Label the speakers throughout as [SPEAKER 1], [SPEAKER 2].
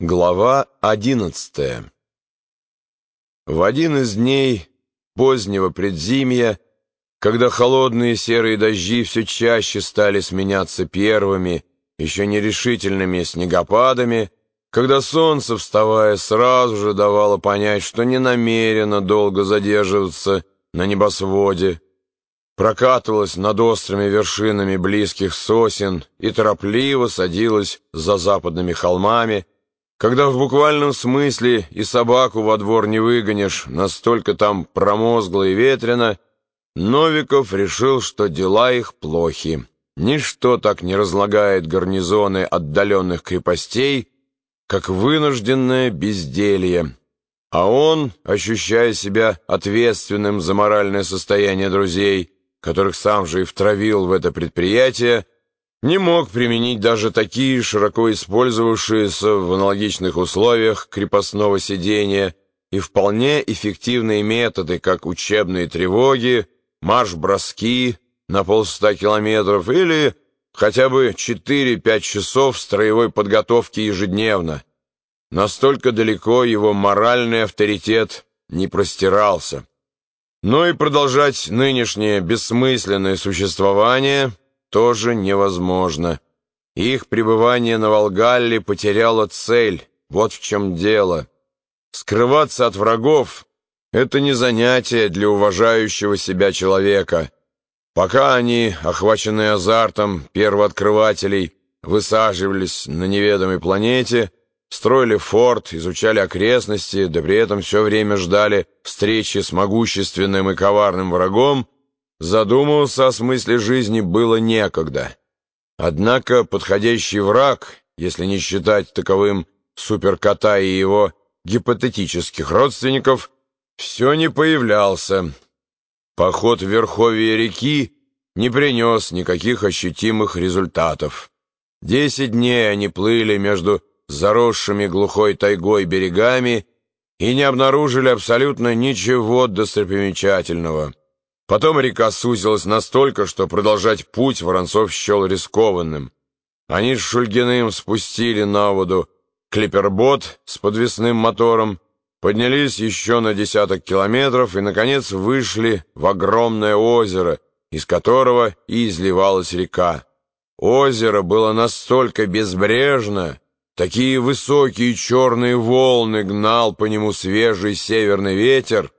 [SPEAKER 1] Глава одиннадцатая. В один из дней позднего предзимья, когда холодные серые дожди все чаще стали сменяться первыми, еще нерешительными снегопадами, когда солнце, вставая, сразу же давало понять, что не намерено долго задерживаться на небосводе, прокатывалась над острыми вершинами близких сосен и торопливо садилась за западными холмами, когда в буквальном смысле и собаку во двор не выгонишь, настолько там промозгло и ветрено, Новиков решил, что дела их плохи. Ничто так не разлагает гарнизоны отдаленных крепостей, как вынужденное безделье. А он, ощущая себя ответственным за моральное состояние друзей, которых сам же и втравил в это предприятие, не мог применить даже такие широко использовавшиеся в аналогичных условиях крепостного сидения и вполне эффективные методы, как учебные тревоги, марш-броски на полста километров или хотя бы 4-5 часов строевой подготовки ежедневно. Настолько далеко его моральный авторитет не простирался. Но и продолжать нынешнее бессмысленное существование – тоже невозможно. Их пребывание на Волгалле потеряло цель, вот в чем дело. Скрываться от врагов — это не занятие для уважающего себя человека. Пока они, охваченные азартом первооткрывателей, высаживались на неведомой планете, строили форт, изучали окрестности, да при этом все время ждали встречи с могущественным и коварным врагом, Задумываться о смысле жизни было некогда. Однако подходящий враг, если не считать таковым суперкота и его гипотетических родственников, все не появлялся. Поход в верховье реки не принес никаких ощутимых результатов. Десять дней они плыли между заросшими глухой тайгой берегами и не обнаружили абсолютно ничего достопримечательного. Потом река сузилась настолько, что продолжать путь Воронцов счел рискованным. Они с Шульгиным спустили на воду клипербот с подвесным мотором, поднялись еще на десяток километров и, наконец, вышли в огромное озеро, из которого и изливалась река. Озеро было настолько безбрежно, такие высокие черные волны гнал по нему свежий северный ветер,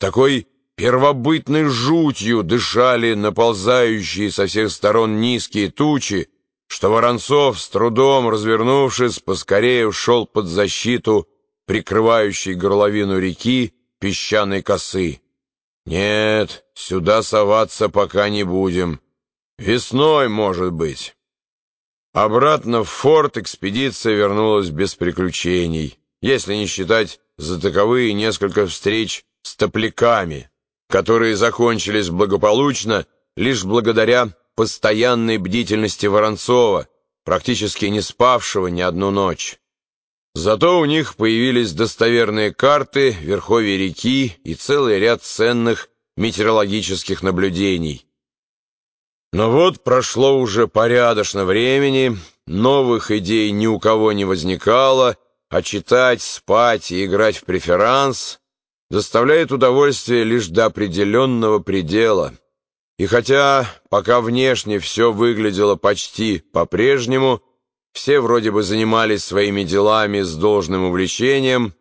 [SPEAKER 1] такой первобытной жутью дышали наползающие со всех сторон низкие тучи, что Воронцов, с трудом развернувшись, поскорее ушел под защиту прикрывающей горловину реки песчаной косы. Нет, сюда соваться пока не будем. Весной, может быть. Обратно в форт экспедиция вернулась без приключений, если не считать за таковые несколько встреч с топляками, которые закончились благополучно лишь благодаря постоянной бдительности Воронцова, практически не спавшего ни одну ночь. Зато у них появились достоверные карты верховья реки и целый ряд ценных метеорологических наблюдений. Но вот прошло уже порядочно времени, новых идей ни у кого не возникало, а читать, спать и играть в преферанс доставляет удовольствие лишь до определенного предела. И хотя пока внешне все выглядело почти по-прежнему, все вроде бы занимались своими делами с должным увлечением,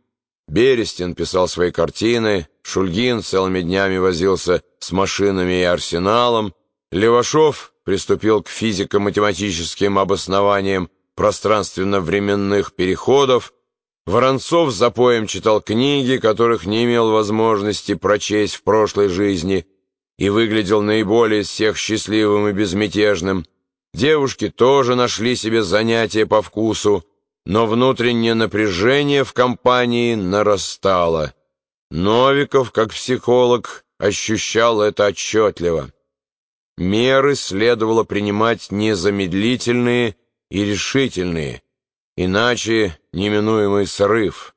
[SPEAKER 1] Берестин писал свои картины, Шульгин целыми днями возился с машинами и арсеналом, Левашов приступил к физико-математическим обоснованиям пространственно-временных переходов, Воронцов за поем читал книги, которых не имел возможности прочесть в прошлой жизни, и выглядел наиболее всех счастливым и безмятежным. Девушки тоже нашли себе занятия по вкусу, но внутреннее напряжение в компании нарастало. Новиков, как психолог, ощущал это отчетливо. Меры следовало принимать незамедлительные и решительные, иначе неминуемый срыв.